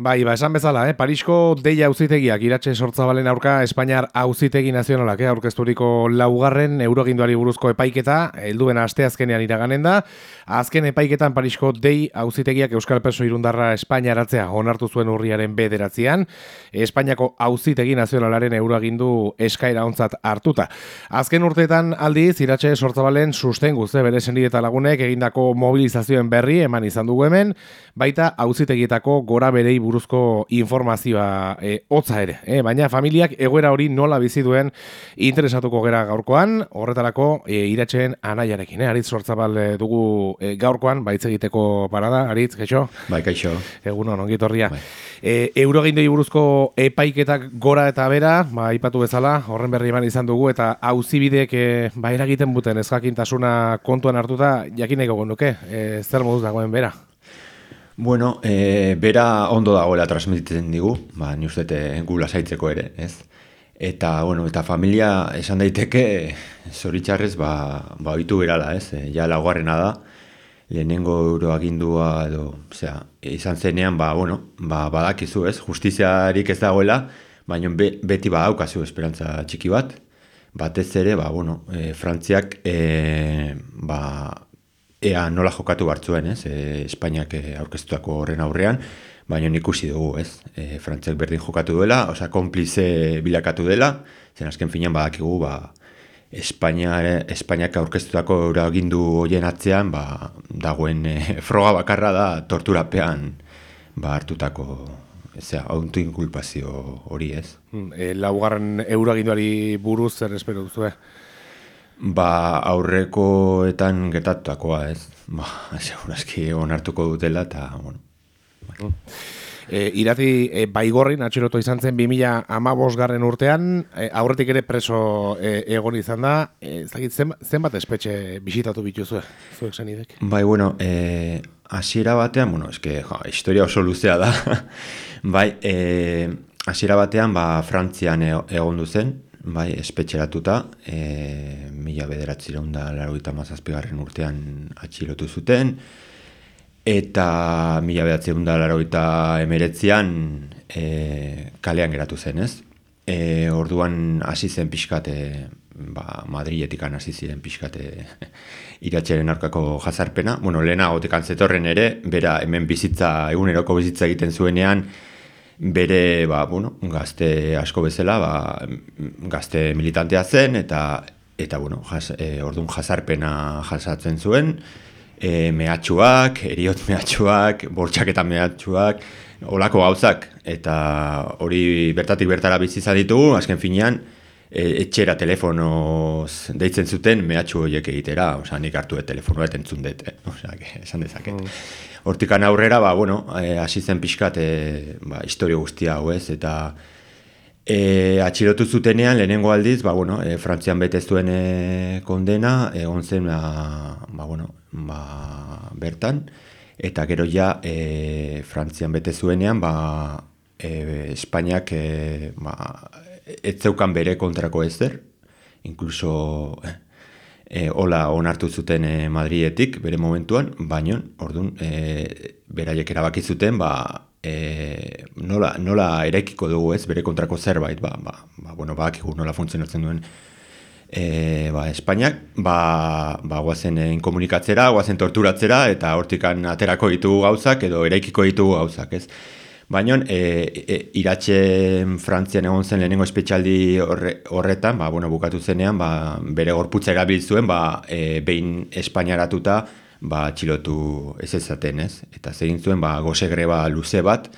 Bai, ba, esan bezala, eh? Parisko deia auzitegiak iratxe sortzabalen aurka Espainiar auzitegi nazionalak, eh? aurkezturiko laugarren euroginduari buruzko epaiketa, helduen asteazkenean iraganen da. Azken epaiketan Parisko dei auzitegiak Euskal Perso irundarra Espainiaratzea onartu zuen urriaren bederatzean, Espainiako auzitegi nazionalaren euroagindu eskaira ontzat hartuta. Azken urteetan aldiz, iratxe sortzabalen susten guzte bere sendideta lagunek egindako mobilizazioen berri eman izan dugu hemen, baita auzitegietako gora berei buruzko informazioa e, hotza ere. E, baina familiak egoera hori nola bizi duen interesatuko gera gaurkoan, horretarako e, iratxeen anaiarekin. E, aritz sortzabal e, dugu e, gaurkoan, baitz egiteko parada, aritz, kaixo? Bai, kaixo. Egun hon, ongitorria. Bai. E, Eurogindei buruzko epaiketak gora eta bera, ba, ipatu bezala, horren berri eman izan dugu, eta hauzibideek e, ba, eragiten buten ezkakintasuna kontuan hartuta, jakin ego nuke, e, zer moduz dagoen bera? Bueno, e, bera ondo dagoela transmititzen digu, ba, ni uste gula zaitzeko ere, ez? Eta, bueno, eta familia esan daiteke, zoritxarrez, ba, ba oitu berala, ez? E, ja laguarrena da, lehenengo euroagindua edo, osea, izan zenean, ba, bueno, ba, badakizu, ez? Justiziarik ez dagoela, baina be, beti ba daukazu esperantza txiki bat, batez ere, ba, bueno, e, Frantziak, e, ba, ea nola jokatu bartzuen, ez, e, Espainiak e, aurkeztuako horren aurrean, baina ikusi dugu, ez, e, Frantziak berdin jokatu duela, oza, konplize bilakatu dela, zen azken finean badakigu, ba, Espainia, Espainiak aurkeztutako euragindu hoien atzean, ba, dagoen e, froga bakarra da torturapean ba, hartutako Ezea, hauntu inkulpazio hori ez. Hmm, e, laugarren euraginduari buruz zer espero duzu, Ba, aurrekoetan gertatutakoa, ez? Ba, segurazki onartuko dutela, eta, bueno. Bai. E, irati, e, baigorrin, atxilotu izan zen 2000 amabos garren urtean, e, aurretik ere preso e, egon izan da, e, zagit, zen, zenbat espetxe bisitatu bituzu, zuek zen idek? Bai, bueno, e, asiera batean, bueno, eske, jo, historia oso luzea da, bai, e, asiera batean, ba, Frantzian e, egon duzen, bai, espetxeratuta, e, mila bederatzi da laroita mazazpigarren urtean atxilotu zuten, eta mila bederatzi da laroita emeretzean e, kalean geratu zen, ez? E, orduan hasi zen pixkate, ba, Madriletikan hasi ziren pixkate iratxeren aurkako jazarpena. Bueno, lehena gotekan zetorren ere, bera hemen bizitza, eguneroko bizitza egiten zuenean, bere ba, bueno, gazte asko bezala ba, gazte militantea zen eta eta bueno, jas, e, ordun jazarpena jasatzen zuen e, mehatxuak, eriot mehatxuak, bortxak eta mehatxuak olako gauzak eta hori bertatik bertara bizitza ditugu, azken finean e, etxera telefonoz deitzen zuten mehatxu horiek egitera, osea nik hartu et telefonoa entzun dut, eh? osea, esan dezaket. Mm hortikan aurrera, ba, bueno, eh, hasi zen pixkat, e, ba, historio guztia hau ez, eta e, atxilotu zutenean, lehenengo aldiz, ba, bueno, e, Frantzian bete zuen e, kondena, egon zen, ba, ba, bueno, ba, bertan, eta gero ja, e, Frantzian bete zuenean, ba, e, Espainiak, e, ba, ez zeukan bere kontrako ezer, inkluso, e, hola onartu zuten e, Madrietik bere momentuan, baino ordun e, beraiek erabaki zuten ba, e, nola, nola eraikiko dugu ez? Bere kontrako zerbait ba, ba, ba, bueno, ba, nola funtzionatzen duen. E, ba, Espainiak ba, ba, guazen inkomunikatzera, guazen torturatzera eta hortikan aterako ditugu gauzak edo eraikiko ditugu gauzak ez? Baina, e, e, iratxe Frantzian egon zen lehenengo espetxaldi horretan, ba, bueno, bukatu zenean, ba, bere gorputza erabil zuen, ba, e, behin Espainiaratuta, ba, txilotu ez ezaten, ez? Eta zegin zuen, ba, goze greba luze bat,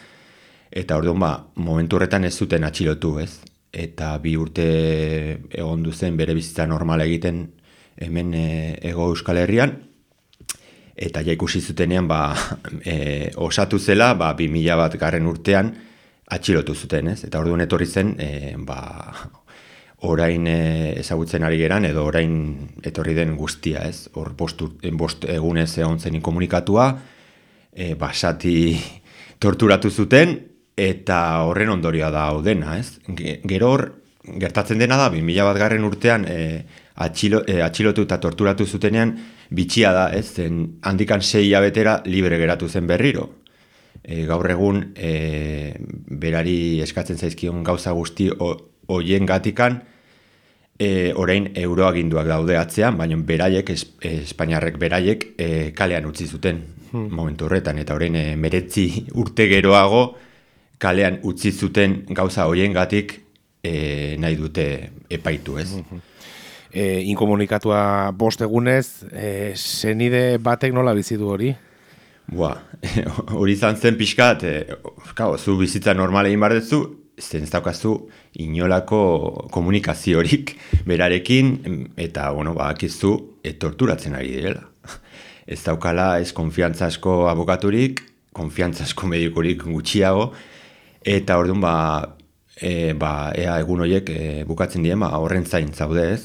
eta orduan, ba, momentu horretan ez zuten atxilotu, ez? Eta bi urte egon duzen bere bizitza normal egiten hemen e, ego Euskal Herrian, eta ja ikusi zutenean ba, e, osatu zela ba, 2000 bat garren urtean atxilotu zuten, ez? Eta orduan etorri zen, e, ba, orain e, ezagutzen ari geran, edo orain etorri den guztia, ez? Hor bost, bost egunez egon zen komunikatua, e, basati torturatu zuten, eta horren ondorioa da dena, ez? Gero hor, gertatzen dena da, 2000 bat garren urtean e, atxilo, e, atxilotu eta torturatu zutenean, bitxia da, ez, zen handikan sei abetera libre geratu zen berriro. e, gaur egun e, berari eskatzen zaizkion gauza guzti hoien gatikan e, orain euroaginduak daude atzean, baina beraiek, es, Espainiarrek beraiek e, kalean utzi zuten hmm. momentu horretan, eta orain e, meretzi urte geroago kalean utzi zuten gauza hoien gatik e, nahi dute epaitu ez. Hmm. E, inkomunikatua bost egunez, e, zenide batek nola bizitu hori? Boa, hori izan zen pixkat, e, kao, zu bizitza normalein bardezu, zen ez daukazu inolako komunikaziorik berarekin, eta, bueno, ba, akizu, e, torturatzen ari direla. Ez daukala, ez konfiantza asko abokaturik, konfiantza asko medikurik gutxiago, eta orduan, ba, e, ba, ea egun horiek e, bukatzen dien, ba, horren zain zaude ez,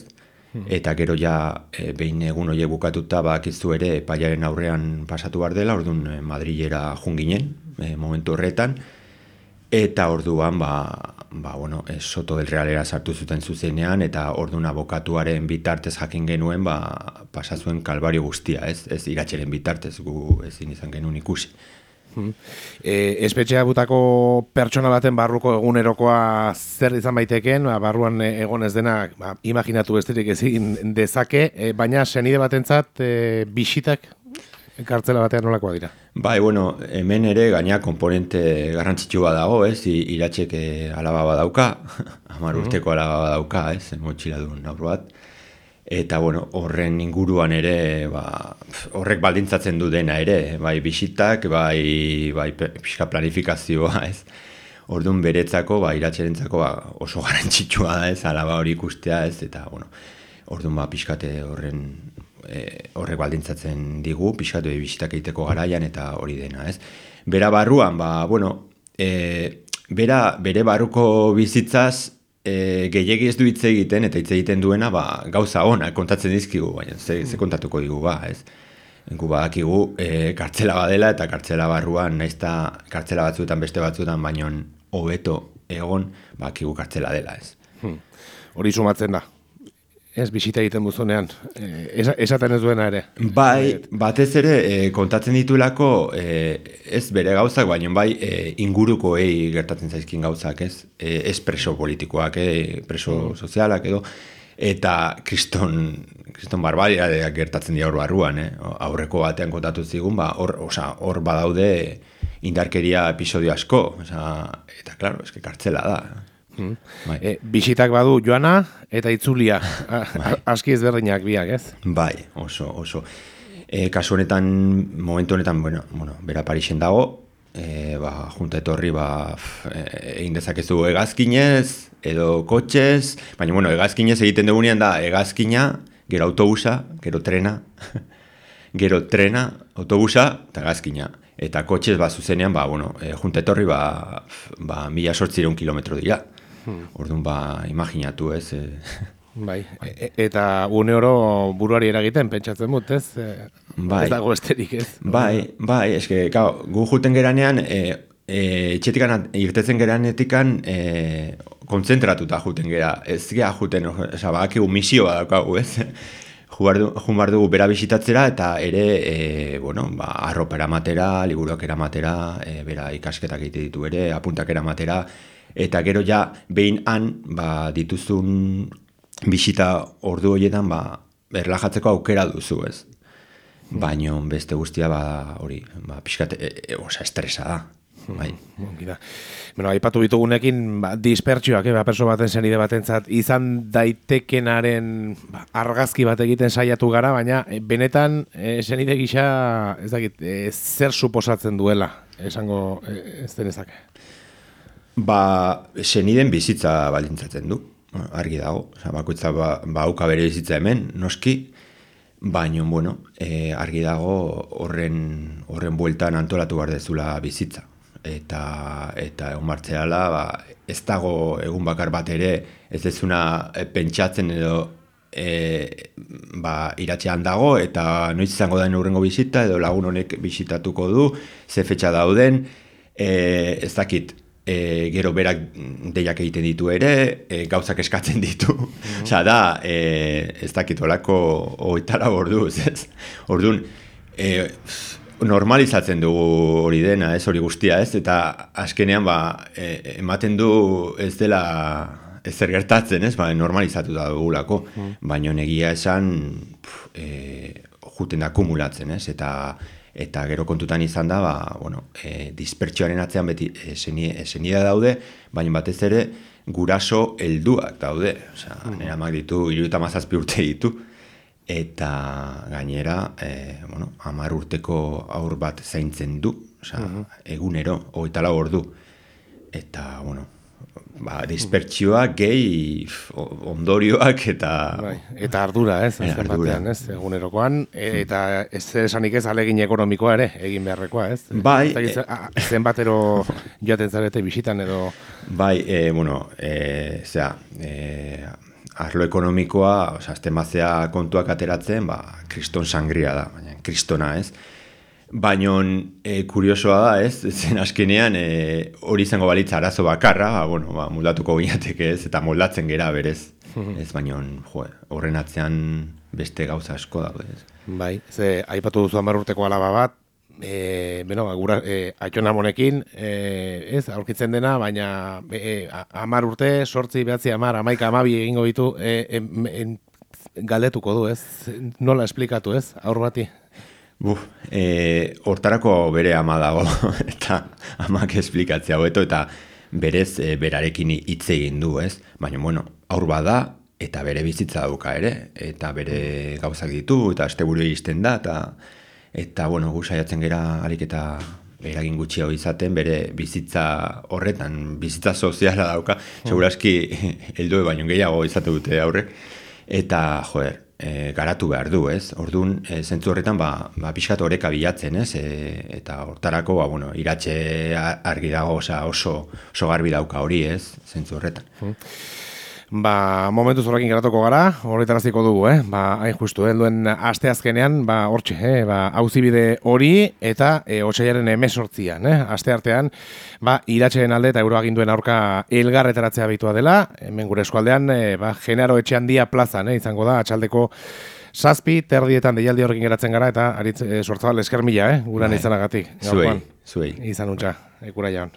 eta gero ja e, behin egun horiek bukatuta bakizu ere epaiaren aurrean pasatu bar dela, orduan e, Madrilera junginen e, momentu horretan eta orduan ba, ba bueno, e, soto del realera sartu zuten zuzenean eta orduan abokatuaren bitartez jakin genuen ba, pasazuen kalbario guztia, ez, ez iratxeren bitartez gu ezin izan genuen ikusi. E, espetxea butako pertsona baten barruko egunerokoa zer izan baiteken, ba, barruan egon ez dena, ba, imaginatu besterik ezin dezake, e, baina senide batentzat e, bisitak kartzela batean nolakoa dira. Bai, bueno, hemen ere gaina komponente garrantzitsua dago, ez, iratxek alaba badauka, amar urteko alaba badauka, ez, motxila duen bat, eta bueno, horren inguruan ere ba, horrek baldintzatzen du dena ere, bai bisitak, bai, bai pixka planifikazioa, ez. Orduan beretzako, ba, iratxerentzako ba, oso garantzitsua da, ez, alaba hori ikustea, ez, eta, bueno, orduan ba, pixkate horren e, horrek baldintzatzen digu, pixkatu e, bisitak egiteko garaian eta hori dena, ez. Bera barruan, ba, bueno, e, bera, bere barruko bizitzaz, e, gehiegi ez du hitz egiten eta hitz egiten duena ba, gauza ona kontatzen dizkigu, baina ze, ze kontatuko digu ba, ez? Gu badakigu e, kartzela badela eta kartzela barruan naizta kartzela batzuetan beste batzuetan baino hobeto egon bakigu kartzela dela, ez? Hmm. Hori sumatzen da. Ez bisita egiten buzunean, eh, esaten ez duena ere. Bai, batez ere eh, kontatzen ditulako eh, ez bere gauzak, baina bai eh, inguruko egi gertatzen zaizkin gauzak, ez? Eh, ez preso politikoak, eh, preso mm. sozialak edo, eta kriston, kriston barbaria gertatzen dira hor barruan, eh? aurreko batean kontatu zigun, ba, hor, hor badaude indarkeria episodio asko, oza, eta klaro, eske kartzela da. Hmm. Bai. E, bisitak badu joana eta itzulia. bai. Aski ezberdinak biak, ez? Bai, oso, oso. E, kasu honetan, momentu honetan, bueno, bueno, bera Parisen dago, e, ba, junta etorri, ba, egin dezakezu egazkinez, edo kotxez, baina, bueno, egazkinez egiten dugunean da, egazkina, gero autobusa, gero trena, gero trena, autobusa, eta egazkina. Eta kotxez, ba, zuzenean, ba, bueno, e, junta etorri, ba, ba, mila sortzireun kilometro dira. Hmm. Orduan ba, imaginatu ez. E... Bai, e eta une oro buruari eragiten pentsatzen dut, ez? E, bai. Ez dago esterik, ez? Bai, bai, eske, gau, gu juten geranean, e, e, txetikan irtetzen geranetikan, e, kontzentratuta juten gera, ez gea juten, oza, bak, misioa daukagu, ez? Jun bar dugu bera bisitatzera eta ere, e, bueno, ba, arropa eramatera, liburuak eramatera, e, bera ikasketak egite ditu ere, apuntak eramatera, eta gero ja behin han ba, dituzun bisita ordu horietan ba, erlajatzeko aukera duzu ez. Baino beste guztia ba, hori, ba, pixkat, e, e, osa estresa da. Bai. Bueno, bueno, aipatu bitugunekin ba, dispertsioak, eh, ba, perso baten zenide batentzat izan daitekenaren ba, argazki bat egiten saiatu gara, baina e, benetan e, zenide gisa ez dakit, e, zer suposatzen duela, esango e, ez denezake. Ba, seniden bizitza balintzatzen du, argi dago. Osa, bakoitza ba, ba bere bizitza hemen, noski, baino, bueno, e, argi dago horren, horren bueltan antolatu behar dezula bizitza. Eta, eta egun martzeala, ba, ez dago egun bakar bat ere, ez ezuna e, pentsatzen edo e, ba, iratxean dago, eta noiz izango da urrengo bizita, edo lagun honek bizitatuko du, ze fetxa dauden, e, ez dakit, e, gero berak deiak egiten ditu ere, e, gauzak eskatzen ditu. Mm Osa da, e, ez dakit olako oitara ordu, ez? Orduan, e, normalizatzen dugu hori dena, ez hori guztia, ez? Eta azkenean ba, e, ematen du ez dela ezer gertatzen, ez? Ba, normalizatu da dugulako, mm. baina negia esan e, juten da kumulatzen, ez? Eta eta gero kontutan izan da, ba, bueno, e, dispertsioaren atzean beti esenia daude, baina batez ere guraso helduak daude. Osea, mm. nera mak ditu, iruta mazazpi urte ditu, eta gainera, e, bueno, amar urteko aur bat zaintzen du, osea, mm egunero, hogeita lau ordu. Eta, bueno, ba, dispertsioa gehi ondorioak eta bai, eta ardura, ez? E, ardura. ez? Egunerokoan e, eta ez esanik ez alegin ekonomikoa ere, egin beharrekoa, ez? Bai, e, zenbatero joaten zarete bisitan edo Bai, e, bueno, e, zera, e, arlo ekonomikoa, oza, aztemazea kontuak ateratzen, ba, kriston sangria da, baina kristona, ez? Baina e, kuriosoa da, ez? Zen askenean e, hori izango balitza arazo bakarra, ba, bueno, ba, moldatuko gineateke ez, eta moldatzen gera berez. ez baina horren atzean beste gauza asko da. Ez. Bai, ze, aipatu duzu amar urteko alaba bat, e, beno, ba, gura, e, aiona monekin, e, ez, aurkitzen dena, baina e, amar urte, sortzi, behatzi, amar, amaika, amabi egingo ditu, e, e, galdetuko du, ez? Nola esplikatu, ez? Aur bati? Buf, e, hortarako bere ama dago, eta amak esplikatzea hobeto, eta berez e, berarekin hitz egin du, ez? Baina, bueno, aur bada, eta bere bizitza dauka ere, eta bere gauzak ditu, eta asteburu iristen da, eta, eta bueno, gu saiatzen gera alik eta eragin gutxi hau izaten, bere bizitza horretan, bizitza soziala dauka, mm. seguraski heldue baino gehiago izate dute aurrek, eta, joer, e, garatu behar du, ez? Orduan, e, zentzu horretan, ba, ba pixkat horreka bilatzen, ez? E, eta hortarako, ba, bueno, iratxe argi dago, oso, oso garbi dauka hori, ez? Zentzu horretan. Hmm. Ba, momentu zorrekin geratuko gara, horretaraziko dugu, eh? Ba, hain justu, eh? duen aste azkenean, ba, hortxe, eh? Ba, hauzibide hori eta e, otxaiaren emesortzian, eh? Aste artean, ba, iratxeen alde eta euroaginduen aurka elgarretaratzea bitua dela, hemen gure eskualdean, e, ba, genero etxean dia plazan, eh? Izango da, atxaldeko Zazpi, terdietan deialdi horrekin geratzen gara, eta aritz, e, sortzabal eskermila, eh? Guran bai. izanagatik. Zuei, zuei. Izan untxa, ekura jaun.